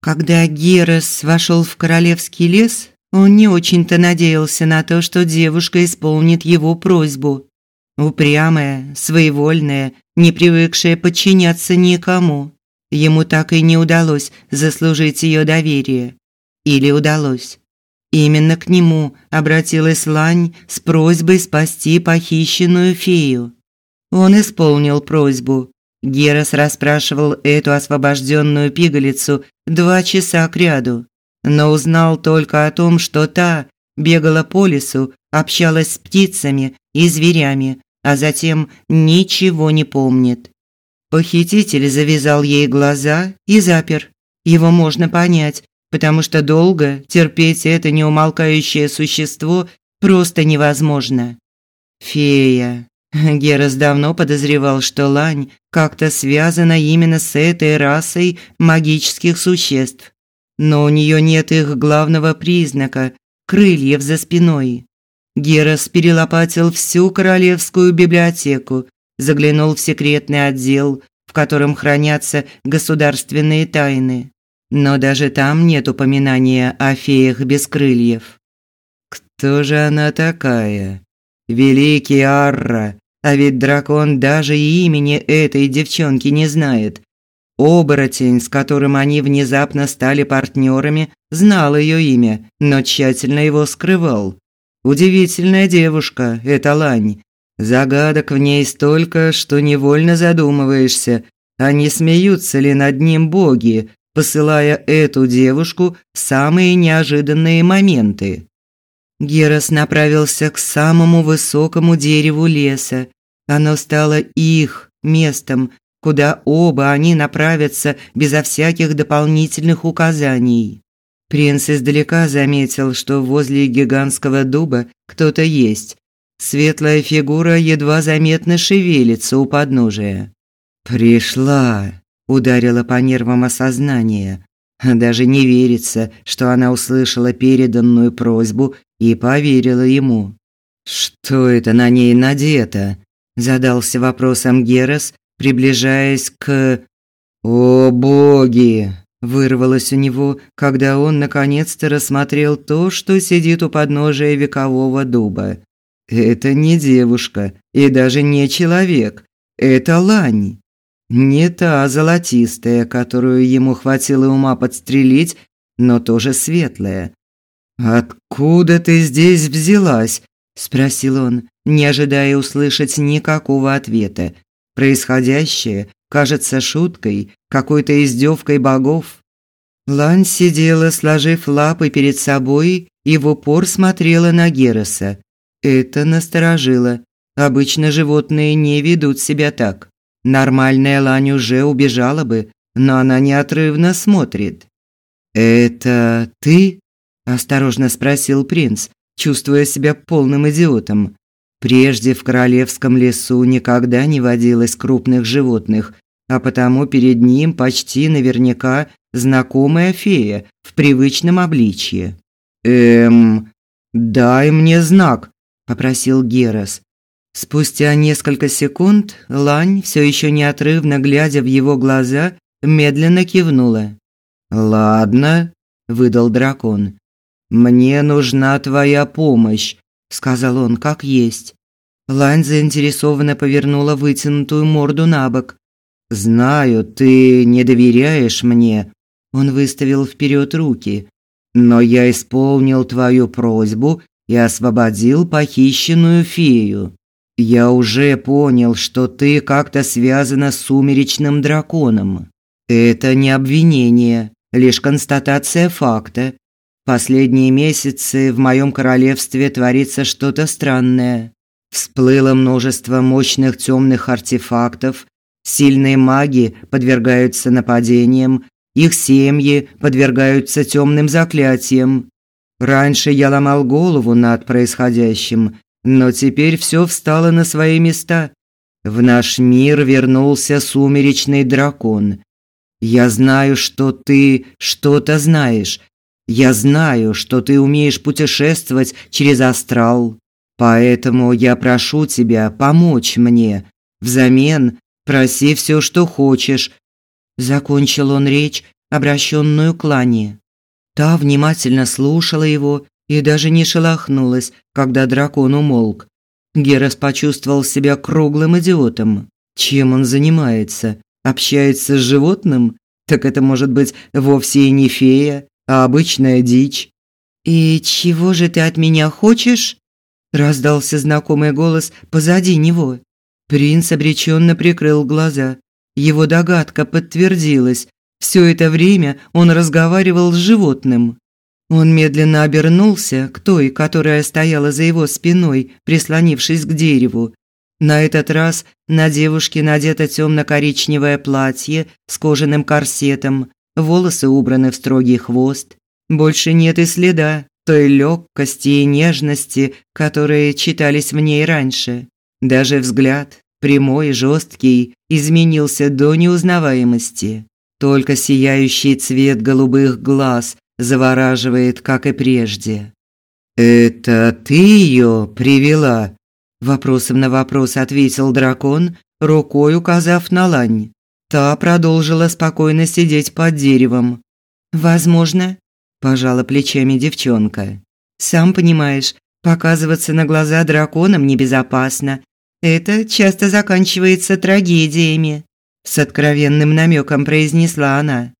Когда Герас вошел в королевский лес, он не очень-то надеялся на то, что девушка исполнит его просьбу. Упрямая, своевольная, не привыкшая подчиняться никому. Ему так и не удалось заслужить ее доверие. Или удалось. Именно к нему обратилась Лань с просьбой спасти похищенную фею. Он исполнил просьбу. Герас расспрашивал эту освобожденную пигалицу два часа кряду, но узнал только о том, что та бегала по лесу, общалась с птицами и зверями, а затем ничего не помнит. Похититель завязал ей глаза и запер. Его можно понять, потому что долго терпеть это неумолкающее существо просто невозможно. Фея. Герас давно подозревал, что лань как-то связана именно с этой расой магических существ. Но у нее нет их главного признака – крыльев за спиной. Герас перелопатил всю королевскую библиотеку, заглянул в секретный отдел, в котором хранятся государственные тайны. Но даже там нет упоминания о феях без крыльев. Кто же она такая? Великий Арра, а ведь дракон даже имени этой девчонки не знает. Оборотень, с которым они внезапно стали партнерами, знал ее имя, но тщательно его скрывал. Удивительная девушка, эта Лань, Загадок в ней столько, что невольно задумываешься, а не смеются ли над ним боги, посылая эту девушку в самые неожиданные моменты. Герас направился к самому высокому дереву леса. Оно стало их местом, куда оба они направятся безо всяких дополнительных указаний. Принц издалека заметил, что возле гигантского дуба кто-то есть, Светлая фигура едва заметно шевелится у подножия. «Пришла!» – ударила по нервам осознание. Даже не верится, что она услышала переданную просьбу и поверила ему. «Что это на ней надето?» – задался вопросом Герас, приближаясь к... «О боги!» – вырвалось у него, когда он наконец-то рассмотрел то, что сидит у подножия векового дуба. Это не девушка и даже не человек. Это лань. Не та золотистая, которую ему хватило ума подстрелить, но тоже светлая. «Откуда ты здесь взялась?» – спросил он, не ожидая услышать никакого ответа. Происходящее кажется шуткой, какой-то издевкой богов. Лань сидела, сложив лапы перед собой, и в упор смотрела на Героса. Это насторожило. Обычно животные не ведут себя так. Нормальная лань уже убежала бы, но она неотрывно смотрит. «Это ты?» – осторожно спросил принц, чувствуя себя полным идиотом. Прежде в королевском лесу никогда не водилось крупных животных, а потому перед ним почти наверняка знакомая фея в привычном обличье. «Эм, дай мне знак», попросил Герас. Спустя несколько секунд Лань, все еще неотрывно глядя в его глаза, медленно кивнула. «Ладно», – выдал дракон. «Мне нужна твоя помощь», – сказал он как есть. Лань заинтересованно повернула вытянутую морду на бок. «Знаю, ты не доверяешь мне», – он выставил вперед руки. «Но я исполнил твою просьбу и освободил похищенную фею. Я уже понял, что ты как-то связана с сумеречным драконом. Это не обвинение, лишь констатация факта. Последние месяцы в моем королевстве творится что-то странное. Всплыло множество мощных темных артефактов, сильные маги подвергаются нападениям, их семьи подвергаются темным заклятиям. Раньше я ломал голову над происходящим, но теперь все встало на свои места. В наш мир вернулся сумеречный дракон. Я знаю, что ты что-то знаешь. Я знаю, что ты умеешь путешествовать через астрал. Поэтому я прошу тебя помочь мне. Взамен проси все, что хочешь. Закончил он речь, обращенную к Лане. Та внимательно слушала его и даже не шелохнулась, когда дракон умолк. Герас почувствовал себя круглым идиотом. Чем он занимается? Общается с животным? Так это может быть вовсе и не фея, а обычная дичь. «И чего же ты от меня хочешь?» Раздался знакомый голос позади него. Принц обреченно прикрыл глаза. Его догадка подтвердилась. Все это время он разговаривал с животным. Он медленно обернулся к той, которая стояла за его спиной, прислонившись к дереву. На этот раз на девушке надето темно-коричневое платье с кожаным корсетом, волосы убраны в строгий хвост. Больше нет и следа той легкости и нежности, которые читались в ней раньше. Даже взгляд, прямой и жесткий, изменился до неузнаваемости. Только сияющий цвет голубых глаз завораживает, как и прежде. «Это ты ее привела?» Вопросом на вопрос ответил дракон, рукой указав на лань. Та продолжила спокойно сидеть под деревом. «Возможно», – пожала плечами девчонка. «Сам понимаешь, показываться на глаза драконам небезопасно. Это часто заканчивается трагедиями», – с откровенным намеком произнесла она.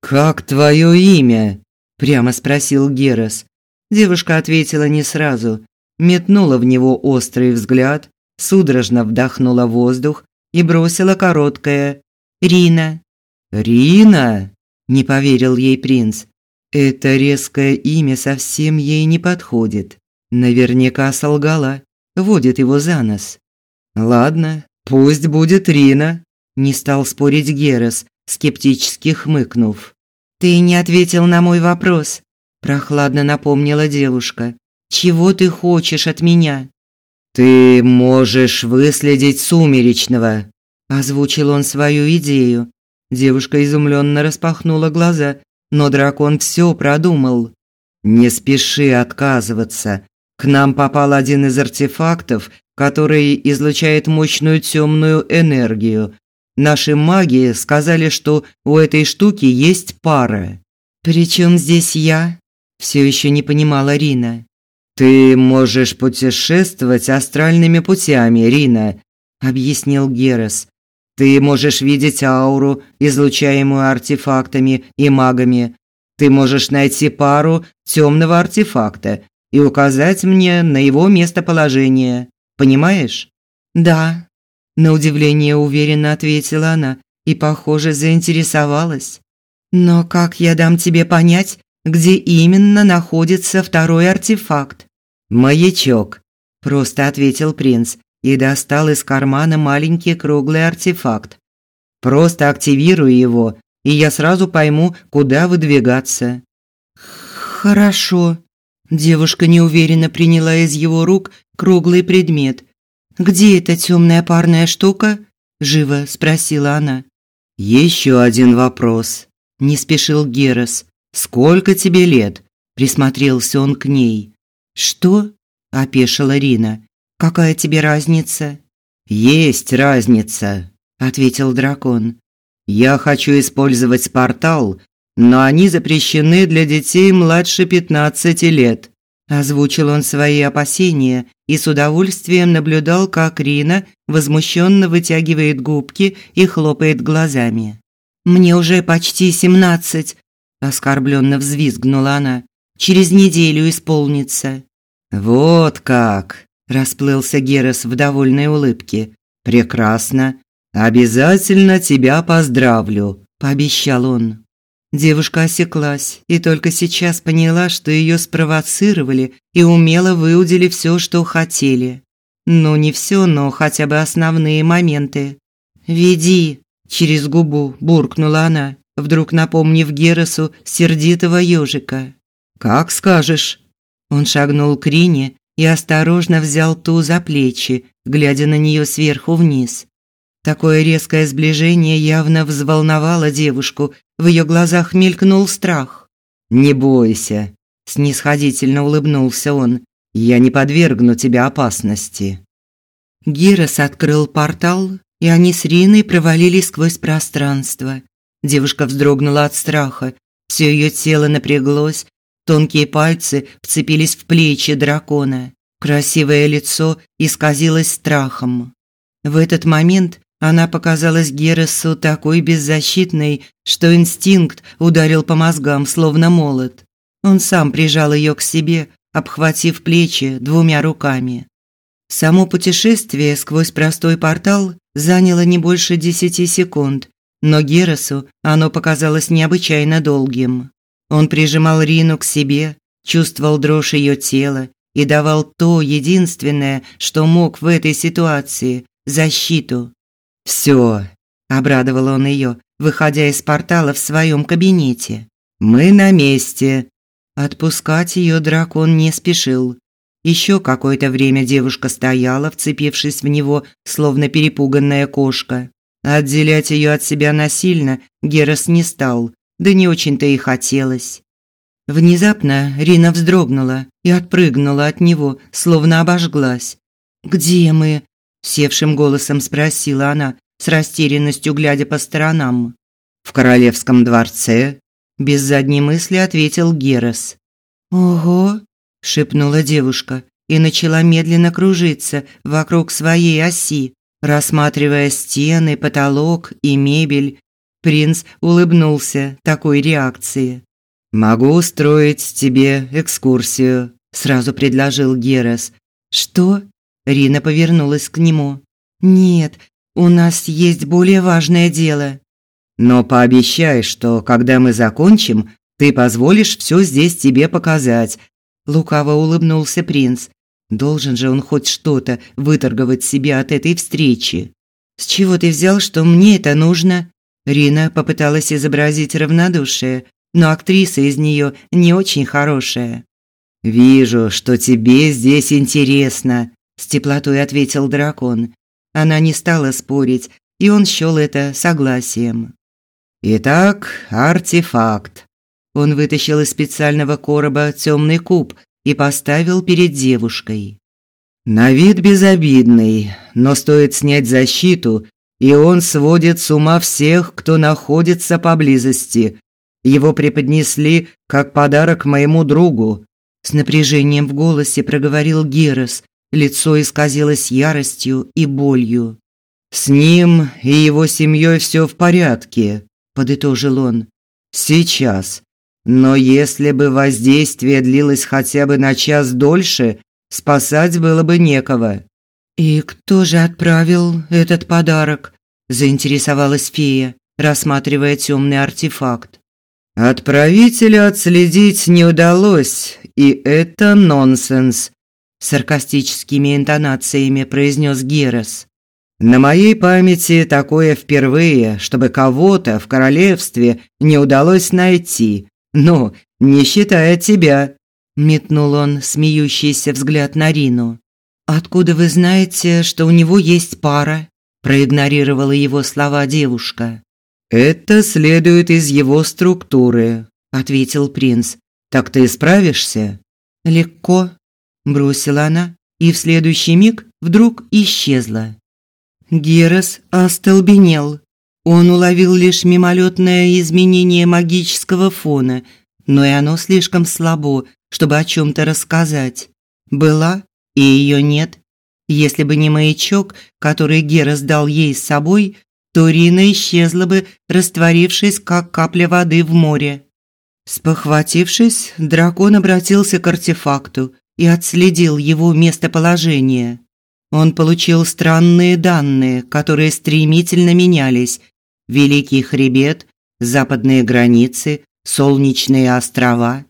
«Как твое имя?» – прямо спросил Герас. Девушка ответила не сразу, метнула в него острый взгляд, судорожно вдохнула воздух и бросила короткое «Рина». «Рина?» – не поверил ей принц. Это резкое имя совсем ей не подходит. Наверняка солгала, водит его за нос. Ладно, пусть будет Рина, не стал спорить Герас, скептически хмыкнув. Ты не ответил на мой вопрос, прохладно напомнила девушка. Чего ты хочешь от меня? Ты можешь выследить сумеречного, озвучил он свою идею. Девушка изумленно распахнула глаза, но дракон все продумал. Не спеши отказываться. К нам попал один из артефактов, который излучает мощную темную энергию. Наши маги сказали, что у этой штуки есть пара. Причем здесь я? Все еще не понимала Рина. «Ты можешь путешествовать астральными путями, Рина», – объяснил Герас. «Ты можешь видеть ауру, излучаемую артефактами и магами. Ты можешь найти пару темного артефакта и указать мне на его местоположение. Понимаешь?» «Да», – на удивление уверенно ответила она и, похоже, заинтересовалась. «Но как я дам тебе понять, где именно находится второй артефакт?» «Маячок», – просто ответил принц и достал из кармана маленький круглый артефакт. «Просто активируй его, и я сразу пойму, куда выдвигаться». «Хорошо». Девушка неуверенно приняла из его рук круглый предмет. «Где эта темная парная штука?» – живо спросила она. «Еще один вопрос», – не спешил Герас. «Сколько тебе лет?» – присмотрелся он к ней. «Что?» – опешила Рина. «Какая тебе разница?» «Есть разница», – ответил дракон. «Я хочу использовать портал, но они запрещены для детей младше 15 лет». Озвучил он свои опасения и с удовольствием наблюдал, как Рина возмущенно вытягивает губки и хлопает глазами. «Мне уже почти семнадцать», – оскорбленно взвизгнула она. «Через неделю исполнится». «Вот как!» – расплылся Герас в довольной улыбке. «Прекрасно. Обязательно тебя поздравлю», – пообещал он. Девушка осеклась и только сейчас поняла, что ее спровоцировали и умело выудили все, что хотели. Ну, не все, но хотя бы основные моменты. «Веди!» – через губу буркнула она, вдруг напомнив Герасу сердитого ежика. «Как скажешь», он шагнул к Рине и осторожно взял ту за плечи, глядя на нее сверху вниз. Такое резкое сближение явно взволновало девушку, в ее глазах мелькнул страх. «Не бойся», – снисходительно улыбнулся он, – «я не подвергну тебя опасности». Гирос открыл портал, и они с Риной провалились сквозь пространство. Девушка вздрогнула от страха. Все ее тело напряглось, тонкие пальцы вцепились в плечи дракона. Красивое лицо исказилось страхом. В этот момент она показалась Гересу такой беззащитной, что инстинкт ударил по мозгам, словно молот. Он сам прижал ее к себе, обхватив плечи двумя руками. Само путешествие сквозь простой портал заняло не больше десяти секунд, но Герасу оно показалось необычайно долгим. Он прижимал Рину к себе, чувствовал дрожь ее тела и давал то единственное, что мог в этой ситуации – защиту. «Все», – обрадовал он ее, выходя из портала в своем кабинете. «Мы на месте». Отпускать ее дракон не спешил. Еще какое-то время девушка стояла, вцепившись в него, словно перепуганная кошка. Отделять ее от себя насильно Герас не стал, да не очень-то и хотелось. Внезапно Рина вздрогнула и отпрыгнула от него, словно обожглась. «Где мы?» – севшим голосом спросила она, с растерянностью глядя по сторонам. «В королевском дворце», – без задней мысли ответил Герас. «Ого!» шепнула девушка и начала медленно кружиться вокруг своей оси, рассматривая стены, потолок и мебель. Принц улыбнулся такой реакции. Могу устроить тебе экскурсию, сразу предложил Герас. Что? Рина повернулась к нему. Нет, у нас есть более важное дело. Но пообещай, что когда мы закончим, ты позволишь все здесь тебе показать, Лукаво улыбнулся принц. Должен же он хоть что-то выторговать себе от этой встречи. С чего ты взял, что мне это нужно? Рина попыталась изобразить равнодушие, но актриса из нее не очень хорошая. Вижу, что тебе здесь интересно, с теплотой ответил дракон. Она не стала спорить, и он счёл это согласием. Итак, артефакт. Он вытащил из специального короба темный куб и поставил перед девушкой. На вид безобидный, но стоит снять защиту, и он сводит с ума всех, кто находится поблизости. Его преподнесли как подарок моему другу. С напряжением в голосе проговорил Герас. Лицо исказилось яростью и болью. С ним и его семьей все в порядке, подытожил он. Сейчас но если бы воздействие длилось хотя бы на час дольше, спасать было бы некого. И кто же отправил этот подарок? заинтересовалась фея, рассматривая темный артефакт. Отправителя отследить не удалось, и это нонсенс, саркастическими интонациями произнес Герас. На моей памяти такое впервые, чтобы кого-то в королевстве не удалось найти, «Ну, не считая тебя», – метнул он смеющийся взгляд на Рину. «Откуда вы знаете, что у него есть пара?» – проигнорировала его слова девушка. «Это следует из его структуры», – ответил принц. «Так ты справишься?» «Легко», – бросила она, и в следующий миг вдруг исчезла. Герас остолбенел. Он уловил лишь мимолетное изменение магического фона, но и оно слишком слабо, чтобы о чем то рассказать. Была и ее нет. Если бы не маячок, который Гера сдал ей с собой, то Рина исчезла бы, растворившись как капля воды в море. Спохватившись, дракон обратился к артефакту и отследил его местоположение. Он получил странные данные, которые стремительно менялись, Великий хребет, западные границы, солнечные острова.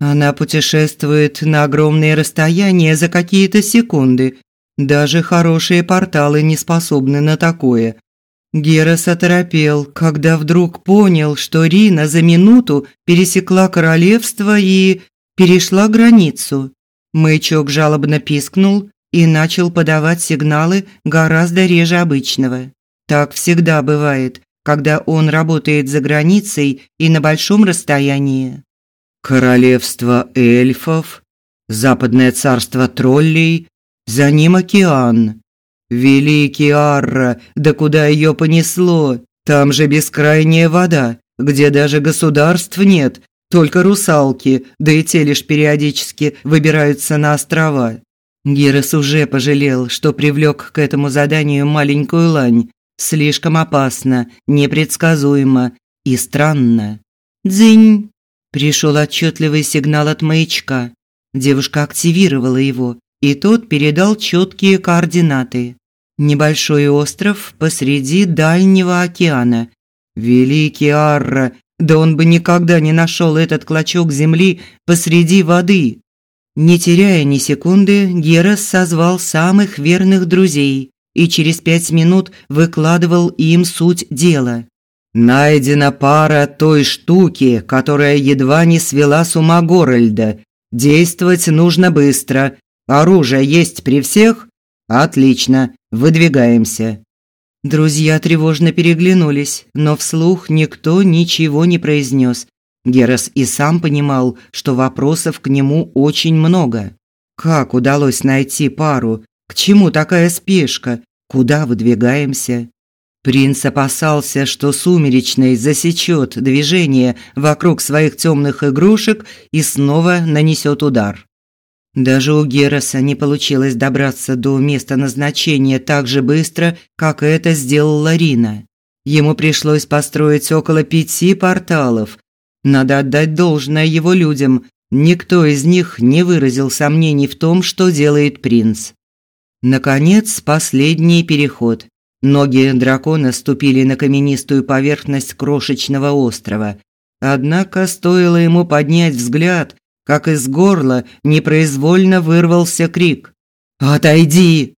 Она путешествует на огромные расстояния за какие-то секунды. Даже хорошие порталы не способны на такое. Герас оторопел, когда вдруг понял, что Рина за минуту пересекла королевство и перешла границу. Маячок жалобно пискнул и начал подавать сигналы гораздо реже обычного. Так всегда бывает, когда он работает за границей и на большом расстоянии. Королевство эльфов, западное царство троллей, за ним океан. Великий Арра, да куда ее понесло? Там же бескрайняя вода, где даже государств нет, только русалки, да и те лишь периодически выбираются на острова. Герас уже пожалел, что привлек к этому заданию маленькую лань. Слишком опасно, непредсказуемо и странно. «Дзынь!» Пришел отчетливый сигнал от маячка. Девушка активировала его, и тот передал четкие координаты. Небольшой остров посреди дальнего океана. Великий Арра, да он бы никогда не нашел этот клочок земли посреди воды. Не теряя ни секунды, Герас созвал самых верных друзей и через пять минут выкладывал им суть дела. Найдена пара той штуки, которая едва не свела с ума Горальда. Действовать нужно быстро. Оружие есть при всех? Отлично, выдвигаемся. Друзья тревожно переглянулись, но вслух никто ничего не произнес. Герас и сам понимал, что вопросов к нему очень много. Как удалось найти пару? К чему такая спешка? Куда выдвигаемся? Принц опасался, что Сумеречный засечет движение вокруг своих темных игрушек и снова нанесет удар. Даже у Гераса не получилось добраться до места назначения так же быстро, как это сделала Рина. Ему пришлось построить около пяти порталов. Надо отдать должное его людям. Никто из них не выразил сомнений в том, что делает принц. Наконец, последний переход. Ноги дракона ступили на каменистую поверхность крошечного острова. Однако стоило ему поднять взгляд, как из горла непроизвольно вырвался крик. «Отойди!»